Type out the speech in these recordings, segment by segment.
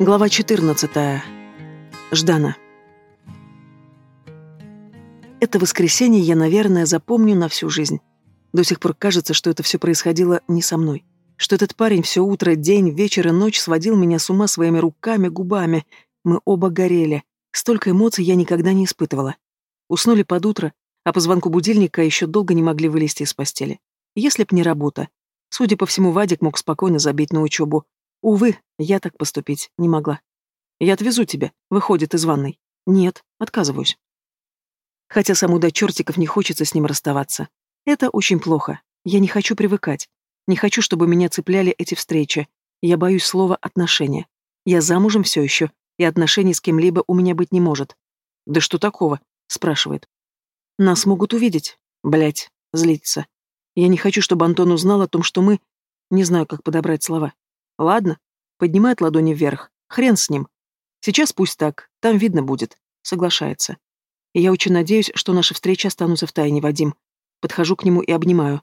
Глава 14. Ждана. Это воскресенье я, наверное, запомню на всю жизнь. До сих пор кажется, что это все происходило не со мной. Что этот парень все утро, день, вечер и ночь сводил меня с ума своими руками, губами. Мы оба горели. Столько эмоций я никогда не испытывала. Уснули под утро, а по звонку будильника еще долго не могли вылезти из постели. Если б не работа. Судя по всему, Вадик мог спокойно забить на учебу, Увы, я так поступить не могла. Я отвезу тебя, выходит из ванной. Нет, отказываюсь. Хотя саму до чертиков не хочется с ним расставаться. Это очень плохо. Я не хочу привыкать. Не хочу, чтобы меня цепляли эти встречи. Я боюсь слова «отношения». Я замужем все еще, и отношений с кем-либо у меня быть не может. «Да что такого?» — спрашивает. «Нас могут увидеть». Блять, злится. Я не хочу, чтобы Антон узнал о том, что мы... Не знаю, как подобрать слова. Ладно, поднимает ладони вверх. Хрен с ним. Сейчас пусть так, там видно будет. Соглашается. И я очень надеюсь, что наши встречи останутся в тайне, Вадим. Подхожу к нему и обнимаю.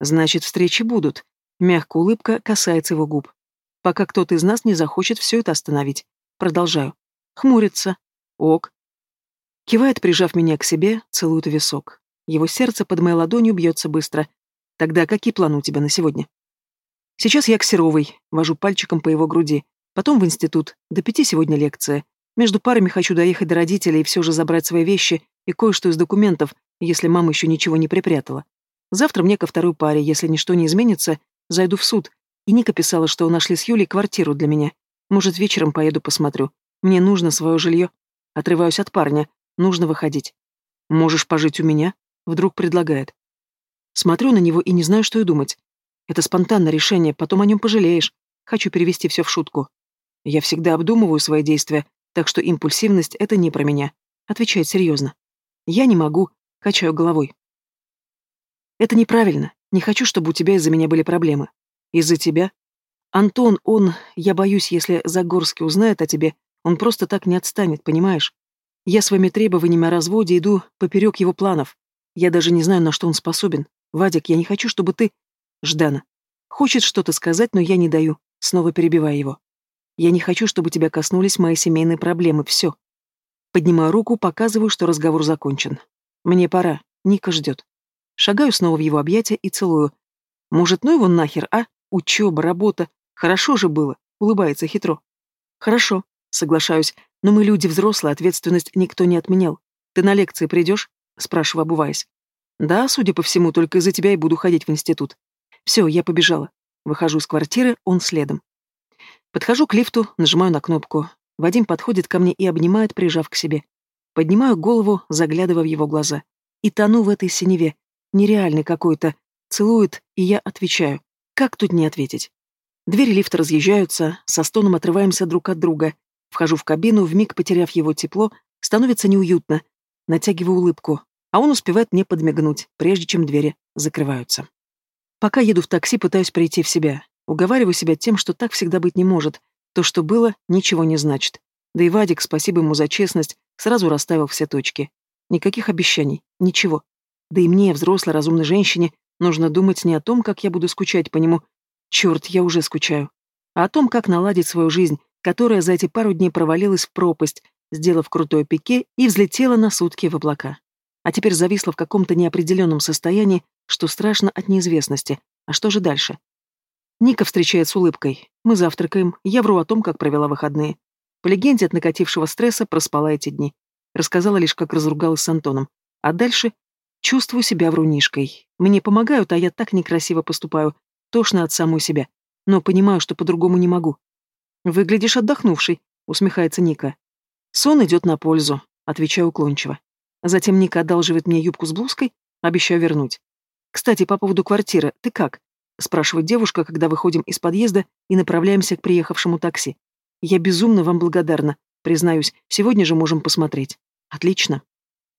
Значит, встречи будут. Мягкая улыбка касается его губ. Пока кто-то из нас не захочет все это остановить. Продолжаю. Хмурится. Ок. Кивает, прижав меня к себе, целует висок. Его сердце под моей ладонью бьется быстро. Тогда какие планы у тебя на сегодня? Сейчас я к Серовой, вожу пальчиком по его груди. Потом в институт. До пяти сегодня лекция. Между парами хочу доехать до родителей и все же забрать свои вещи и кое-что из документов, если мама еще ничего не припрятала. Завтра мне ко второй паре, если ничто не изменится, зайду в суд. И Ника писала, что нашли с Юлей квартиру для меня. Может, вечером поеду посмотрю. Мне нужно свое жилье. Отрываюсь от парня. Нужно выходить. Можешь пожить у меня? Вдруг предлагает. Смотрю на него и не знаю, что и думать. Это спонтанное решение, потом о нем пожалеешь. Хочу перевести все в шутку. Я всегда обдумываю свои действия, так что импульсивность — это не про меня. Отвечает серьезно. Я не могу. Качаю головой. Это неправильно. Не хочу, чтобы у тебя из-за меня были проблемы. Из-за тебя? Антон, он... Я боюсь, если Загорский узнает о тебе, он просто так не отстанет, понимаешь? Я своими требованиями о разводе иду поперек его планов. Я даже не знаю, на что он способен. Вадик, я не хочу, чтобы ты... Ждана. Хочет что-то сказать, но я не даю, снова перебивая его. Я не хочу, чтобы тебя коснулись мои семейные проблемы, все. Поднимаю руку, показываю, что разговор закончен. Мне пора, Ника ждет. Шагаю снова в его объятия и целую. Может, ну его нахер, а? Учеба, работа. Хорошо же было, улыбается хитро. Хорошо, соглашаюсь, но мы люди взрослые, ответственность никто не отменял. Ты на лекции придешь? Спрашиваю, обуваясь. Да, судя по всему, только из-за тебя и буду ходить в институт. Все, я побежала. Выхожу из квартиры, он следом. Подхожу к лифту, нажимаю на кнопку. Вадим подходит ко мне и обнимает, прижав к себе. Поднимаю голову, заглядывая в его глаза. И тону в этой синеве. Нереальный какой-то. Целует, и я отвечаю. Как тут не ответить? Двери лифта разъезжаются, со стоном отрываемся друг от друга. Вхожу в кабину, вмиг потеряв его тепло, становится неуютно. Натягиваю улыбку, а он успевает мне подмигнуть, прежде чем двери закрываются. Пока еду в такси, пытаюсь прийти в себя. Уговариваю себя тем, что так всегда быть не может. То, что было, ничего не значит. Да и Вадик, спасибо ему за честность, сразу расставил все точки. Никаких обещаний, ничего. Да и мне, взрослой разумной женщине, нужно думать не о том, как я буду скучать по нему. Черт, я уже скучаю. А о том, как наладить свою жизнь, которая за эти пару дней провалилась в пропасть, сделав крутое пике и взлетела на сутки в облака. А теперь зависла в каком-то неопределенном состоянии, что страшно от неизвестности. А что же дальше? Ника встречает с улыбкой. Мы завтракаем, я вру о том, как провела выходные. По легенде от накатившего стресса проспала эти дни. Рассказала лишь, как разругалась с Антоном. А дальше чувствую себя врунишкой. Мне помогают, а я так некрасиво поступаю. Тошно от самой себя. Но понимаю, что по-другому не могу. «Выглядишь отдохнувший», — усмехается Ника. «Сон идет на пользу», — отвечаю уклончиво. Затем Ника одалживает мне юбку с блузкой, обещаю вернуть. «Кстати, по поводу квартиры, ты как?» — спрашивает девушка, когда выходим из подъезда и направляемся к приехавшему такси. «Я безумно вам благодарна. Признаюсь, сегодня же можем посмотреть». «Отлично».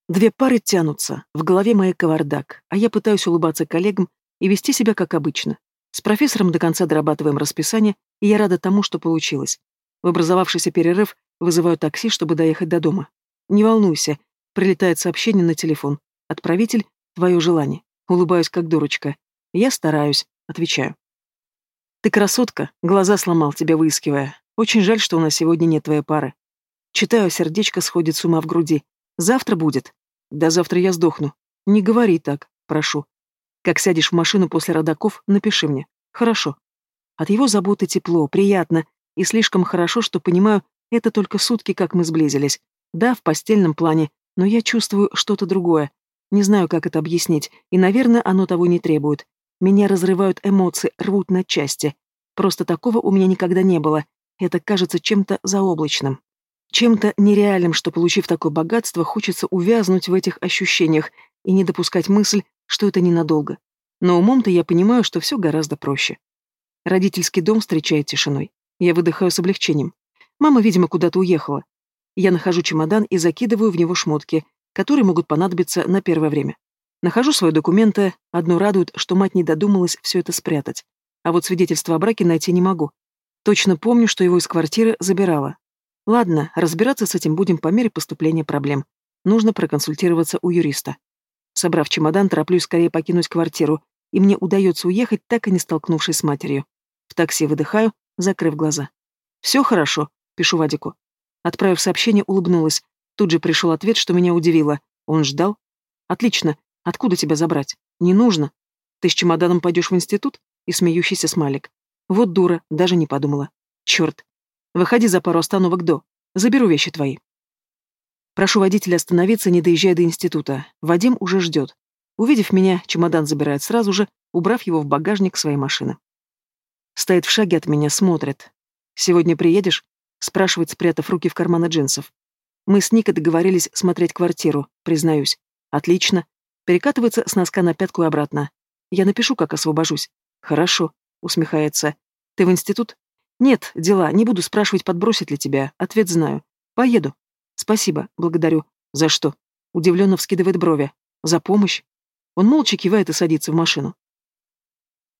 Две пары тянутся, в голове моей кавардак, а я пытаюсь улыбаться коллегам и вести себя как обычно. С профессором до конца дорабатываем расписание, и я рада тому, что получилось. В образовавшийся перерыв вызываю такси, чтобы доехать до дома. «Не волнуйся», — прилетает сообщение на телефон. «Отправитель — твое желание». Улыбаюсь, как дурочка. Я стараюсь, отвечаю. Ты красотка, глаза сломал, тебя выискивая. Очень жаль, что у нас сегодня нет твоей пары. Читаю, сердечко сходит с ума в груди. Завтра будет. Да завтра я сдохну. Не говори так, прошу. Как сядешь в машину после родаков, напиши мне. Хорошо. От его заботы тепло, приятно, и слишком хорошо, что понимаю, это только сутки, как мы сблизились. Да, в постельном плане, но я чувствую что-то другое. Не знаю, как это объяснить, и, наверное, оно того не требует. Меня разрывают эмоции, рвут на части. Просто такого у меня никогда не было. Это кажется чем-то заоблачным. Чем-то нереальным, что, получив такое богатство, хочется увязнуть в этих ощущениях и не допускать мысль, что это ненадолго. Но умом-то я понимаю, что все гораздо проще. Родительский дом встречает тишиной. Я выдыхаю с облегчением. Мама, видимо, куда-то уехала. Я нахожу чемодан и закидываю в него шмотки, которые могут понадобиться на первое время. Нахожу свои документы, одно радует, что мать не додумалась все это спрятать. А вот свидетельство о браке найти не могу. Точно помню, что его из квартиры забирала. Ладно, разбираться с этим будем по мере поступления проблем. Нужно проконсультироваться у юриста. Собрав чемодан, тороплюсь скорее покинуть квартиру, и мне удается уехать, так и не столкнувшись с матерью. В такси выдыхаю, закрыв глаза. «Все хорошо», — пишу Вадику. Отправив сообщение, улыбнулась. Тут же пришел ответ, что меня удивило. Он ждал. «Отлично. Откуда тебя забрать? Не нужно. Ты с чемоданом пойдешь в институт?» И смеющийся смайлик. «Вот дура, даже не подумала. Черт. Выходи за пару остановок до. Заберу вещи твои». Прошу водителя остановиться, не доезжая до института. Вадим уже ждет. Увидев меня, чемодан забирает сразу же, убрав его в багажник своей машины. Стоит в шаге от меня, смотрит. «Сегодня приедешь?» — спрашивает, спрятав руки в карманы джинсов. Мы с Никой договорились смотреть квартиру, признаюсь. Отлично. Перекатывается с носка на пятку и обратно. Я напишу, как освобожусь. Хорошо, усмехается. Ты в институт? Нет, дела, не буду спрашивать, подбросить ли тебя. Ответ знаю. Поеду. Спасибо, благодарю. За что? Удивленно вскидывает брови. За помощь. Он молча кивает и садится в машину.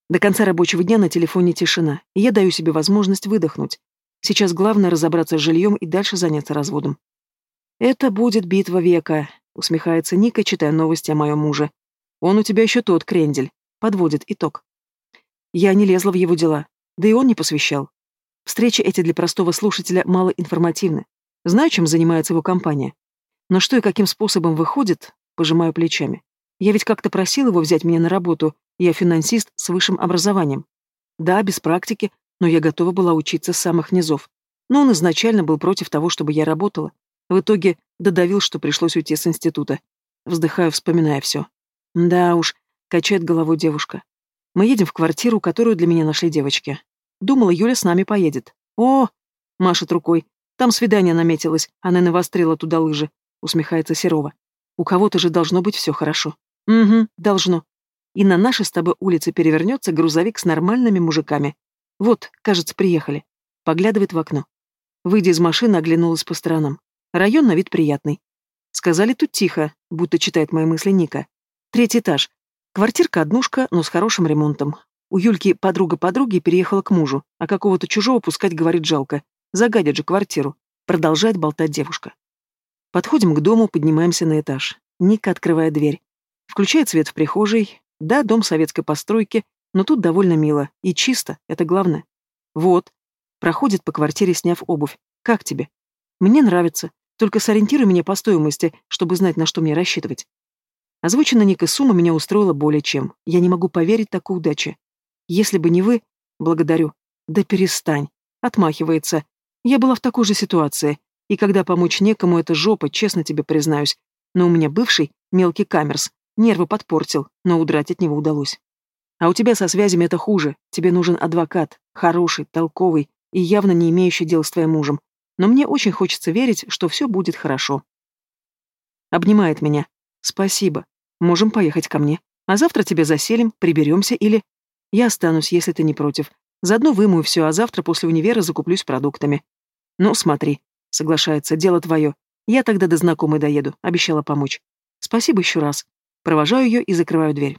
До конца рабочего дня на телефоне тишина, и я даю себе возможность выдохнуть. Сейчас главное разобраться с жильем и дальше заняться разводом. «Это будет битва века», — усмехается Ника, читая новости о моем муже. «Он у тебя еще тот, крендель», — подводит итог. Я не лезла в его дела, да и он не посвящал. Встречи эти для простого слушателя мало информативны. Знаю, чем занимается его компания. Но что и каким способом выходит, пожимаю плечами. Я ведь как-то просил его взять меня на работу, я финансист с высшим образованием. Да, без практики, но я готова была учиться с самых низов. Но он изначально был против того, чтобы я работала. В итоге додавил, что пришлось уйти с института. Вздыхаю, вспоминая все. Да уж, качает головой девушка. Мы едем в квартиру, которую для меня нашли девочки. Думала, Юля с нами поедет. О, машет рукой. Там свидание наметилось, она навострила туда лыжи. Усмехается Серова. У кого-то же должно быть все хорошо. Угу, должно. И на нашей с тобой улице перевернется грузовик с нормальными мужиками. Вот, кажется, приехали. Поглядывает в окно. Выйдя из машины, оглянулась по сторонам. Район на вид приятный. Сказали тут тихо, будто читает мои мысли Ника. Третий этаж. Квартирка-однушка, но с хорошим ремонтом. У Юльки подруга подруги переехала к мужу, а какого-то чужого пускать, говорит, жалко. Загадят же квартиру. Продолжает болтать девушка. Подходим к дому, поднимаемся на этаж. Ника открывает дверь. Включает свет в прихожей. Да, дом советской постройки, но тут довольно мило. И чисто, это главное. Вот. Проходит по квартире, сняв обувь. Как тебе? Мне нравится. Только сориентируй меня по стоимости, чтобы знать, на что мне рассчитывать. Озвучена Ника сумма меня устроила более чем. Я не могу поверить такой удаче. Если бы не вы... Благодарю. Да перестань. Отмахивается. Я была в такой же ситуации. И когда помочь некому, это жопа, честно тебе признаюсь. Но у меня бывший, мелкий камерс, Нервы подпортил, но удрать от него удалось. А у тебя со связями это хуже. Тебе нужен адвокат, хороший, толковый и явно не имеющий дел с твоим мужем. Но мне очень хочется верить, что все будет хорошо. Обнимает меня. Спасибо. Можем поехать ко мне. А завтра тебя заселим, приберемся или... Я останусь, если ты не против. Заодно вымою все, а завтра после универа закуплюсь продуктами. Ну, смотри. Соглашается, дело твое. Я тогда до знакомой доеду, обещала помочь. Спасибо еще раз. Провожаю ее и закрываю дверь.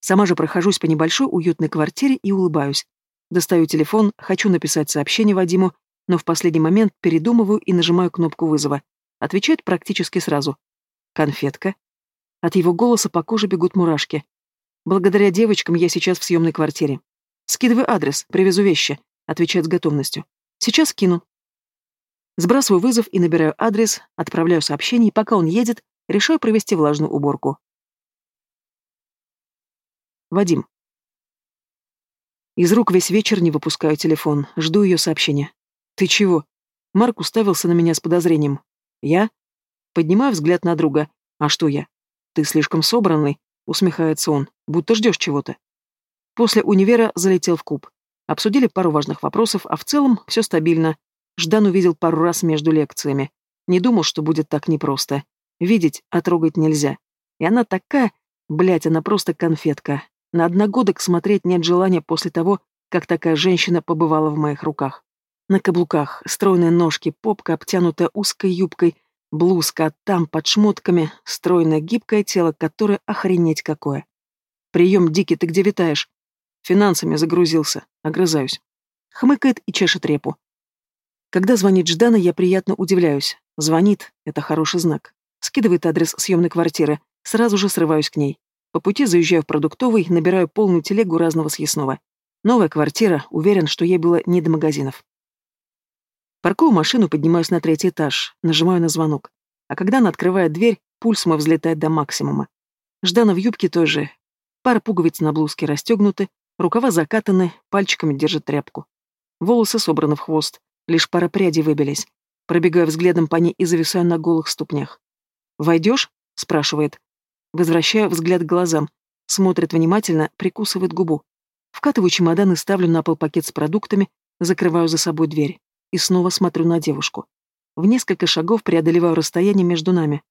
Сама же прохожусь по небольшой уютной квартире и улыбаюсь. Достаю телефон, хочу написать сообщение Вадиму, но в последний момент передумываю и нажимаю кнопку вызова. Отвечает практически сразу. «Конфетка». От его голоса по коже бегут мурашки. Благодаря девочкам я сейчас в съемной квартире. «Скидывай адрес, привезу вещи», — отвечает с готовностью. Сейчас кину. Сбрасываю вызов и набираю адрес, отправляю сообщение, и пока он едет, решаю провести влажную уборку. Вадим. Из рук весь вечер не выпускаю телефон, жду ее сообщения. «Ты чего?» Марк уставился на меня с подозрением. «Я?» Поднимаю взгляд на друга. «А что я?» «Ты слишком собранный», — усмехается он, будто ждешь чего-то. После универа залетел в куб. Обсудили пару важных вопросов, а в целом все стабильно. Ждан увидел пару раз между лекциями. Не думал, что будет так непросто. Видеть, а трогать нельзя. И она такая... Блядь, она просто конфетка. На одногодок смотреть нет желания после того, как такая женщина побывала в моих руках. На каблуках, стройные ножки, попка, обтянутая узкой юбкой, блузка, там под шмотками, стройное гибкое тело, которое охренеть какое. «Прием, Дикий, ты где витаешь?» «Финансами загрузился. Огрызаюсь». Хмыкает и чешет репу. Когда звонит Ждана, я приятно удивляюсь. Звонит — это хороший знак. Скидывает адрес съемной квартиры. Сразу же срываюсь к ней. По пути заезжаю в продуктовый, набираю полную телегу разного съестного. Новая квартира, уверен, что ей было не до магазинов. Паркую машину, поднимаюсь на третий этаж, нажимаю на звонок. А когда она открывает дверь, пульс мой взлетает до максимума. Ждана в юбке той же. Пара пуговиц на блузке расстегнуты, рукава закатаны, пальчиками держит тряпку. Волосы собраны в хвост, лишь пара прядей выбились. Пробегаю взглядом по ней и зависаю на голых ступнях. «Войдешь?» — спрашивает. Возвращаю взгляд к глазам. Смотрит внимательно, прикусывает губу. Вкатываю чемодан и ставлю на пол пакет с продуктами, закрываю за собой дверь. И снова смотрю на девушку. В несколько шагов преодолеваю расстояние между нами.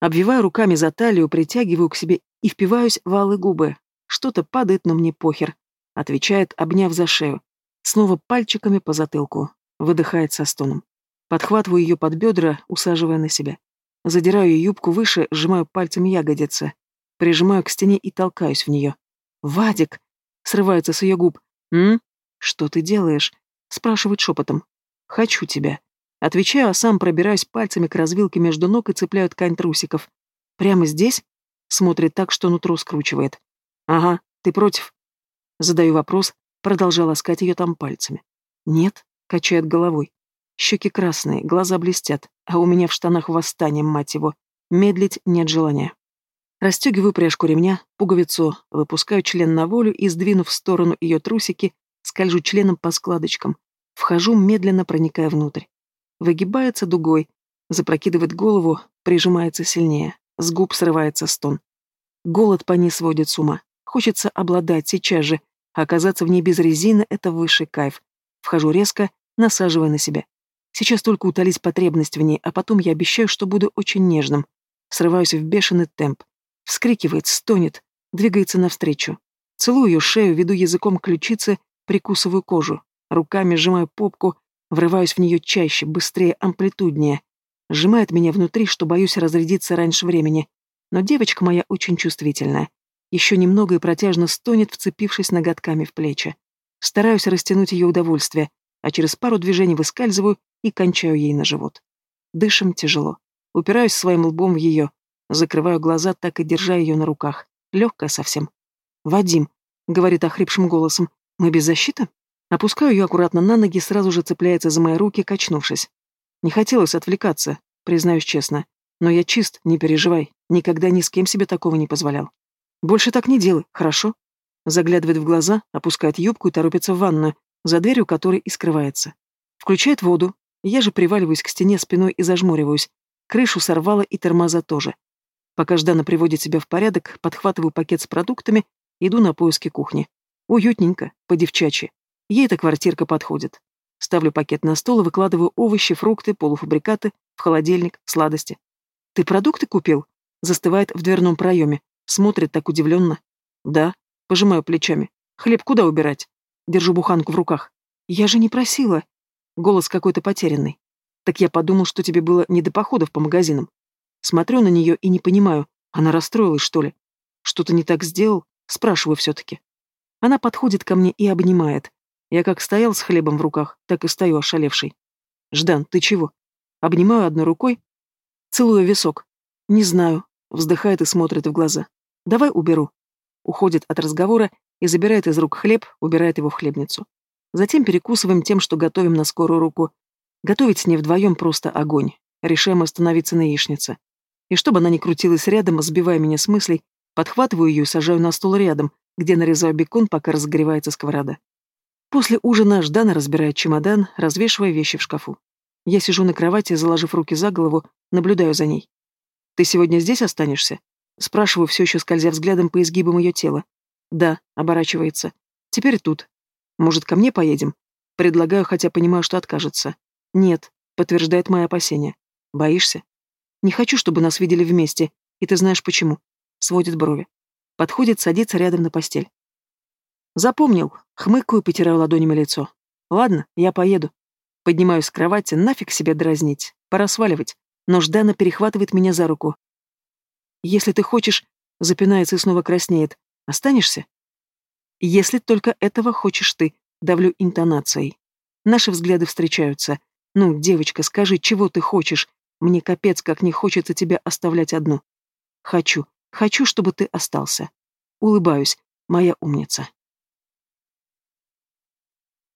Обвиваю руками за талию, притягиваю к себе и впиваюсь в алые губы. Что-то падает, но мне похер. Отвечает, обняв за шею. Снова пальчиками по затылку. Выдыхает со стоном. Подхватываю ее под бедра, усаживая на себя. Задираю ее юбку выше, сжимаю пальцем ягодицы. Прижимаю к стене и толкаюсь в нее. «Вадик!» — срывается с ее губ. «М? Что ты делаешь?» — спрашивает шепотом. «Хочу тебя». Отвечаю, а сам пробираюсь пальцами к развилке между ног и цепляю ткань трусиков. «Прямо здесь?» — смотрит так, что нутро скручивает. «Ага, ты против?» Задаю вопрос, продолжая ласкать ее там пальцами. «Нет», — качает головой. Щеки красные, глаза блестят, а у меня в штанах восстание, мать его. Медлить нет желания. Растегиваю пряжку ремня, пуговицу, выпускаю член на волю и, сдвинув в сторону ее трусики, скольжу членом по складочкам. Вхожу, медленно проникая внутрь. Выгибается дугой, запрокидывает голову, прижимается сильнее. С губ срывается стон. Голод по ней сводит с ума. Хочется обладать сейчас же. А оказаться в ней без резины — это высший кайф. Вхожу резко, насаживая на себя. Сейчас только утолить потребность в ней, а потом я обещаю, что буду очень нежным. Срываюсь в бешеный темп. Вскрикивает, стонет, двигается навстречу. Целую ее шею, веду языком ключицы, прикусываю кожу. Руками сжимаю попку, врываюсь в нее чаще, быстрее, амплитуднее. Сжимает меня внутри, что боюсь разрядиться раньше времени. Но девочка моя очень чувствительная. Еще немного и протяжно стонет, вцепившись ноготками в плечи. Стараюсь растянуть ее удовольствие, а через пару движений выскальзываю и кончаю ей на живот. Дышим тяжело. Упираюсь своим лбом в ее. Закрываю глаза, так и держа ее на руках. Легкая совсем. «Вадим», — говорит охрипшим голосом, — «мы без защиты?» Опускаю ее аккуратно на ноги, сразу же цепляется за мои руки, качнувшись. Не хотелось отвлекаться, признаюсь честно. Но я чист, не переживай. Никогда ни с кем себе такого не позволял. Больше так не делай, хорошо? Заглядывает в глаза, опускает юбку и торопится в ванную, за дверью которой и скрывается. Включает воду, я же приваливаюсь к стене спиной и зажмуриваюсь. Крышу сорвало и тормоза тоже. Пока Ждана приводит себя в порядок, подхватываю пакет с продуктами, иду на поиски кухни. Уютненько, по-девчачьи. Ей эта квартирка подходит. Ставлю пакет на стол и выкладываю овощи, фрукты, полуфабрикаты, в холодильник, сладости. «Ты продукты купил?» Застывает в дверном проеме. Смотрит так удивленно. «Да». Пожимаю плечами. «Хлеб куда убирать?» Держу буханку в руках. «Я же не просила». Голос какой-то потерянный. Так я подумал, что тебе было не до походов по магазинам. Смотрю на нее и не понимаю, она расстроилась, что ли? Что-то не так сделал? Спрашиваю все-таки. Она подходит ко мне и обнимает. Я как стоял с хлебом в руках, так и стою ошалевший. «Ждан, ты чего?» Обнимаю одной рукой, целую висок. «Не знаю», вздыхает и смотрит в глаза. «Давай уберу». Уходит от разговора и забирает из рук хлеб, убирает его в хлебницу. Затем перекусываем тем, что готовим на скорую руку. Готовить с ней вдвоем просто огонь. Решаем остановиться на яичнице. И чтобы она не крутилась рядом, сбивая меня с мыслей, подхватываю ее и сажаю на стол рядом, где нарезаю бекон, пока разогревается сковорода. После ужина Ждана разбирает чемодан, развешивая вещи в шкафу. Я сижу на кровати, заложив руки за голову, наблюдаю за ней. «Ты сегодня здесь останешься?» Спрашиваю, все еще скользя взглядом по изгибам ее тела. «Да», — оборачивается. «Теперь тут. Может, ко мне поедем?» Предлагаю, хотя понимаю, что откажется. «Нет», — подтверждает мои опасения. «Боишься?» «Не хочу, чтобы нас видели вместе, и ты знаешь почему». Сводит брови. Подходит, садится рядом на постель. Запомнил. Хмыкаю, потираю ладонями лицо. Ладно, я поеду. Поднимаюсь с кровати, нафиг себе дразнить. Пора сваливать. Но Ждана перехватывает меня за руку. Если ты хочешь, запинается и снова краснеет. Останешься? Если только этого хочешь ты, давлю интонацией. Наши взгляды встречаются. Ну, девочка, скажи, чего ты хочешь? Мне капец, как не хочется тебя оставлять одну. Хочу, хочу, чтобы ты остался. Улыбаюсь, моя умница.